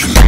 domination.